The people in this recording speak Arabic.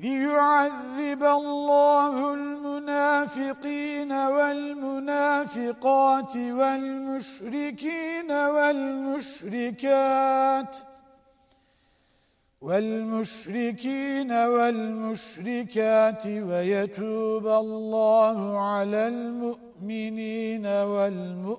ليعذب الله المنافقين والمنافقات والمشركين والمشركات والمشركين والمشركات ويتوب الله على المؤمنين والمؤمنات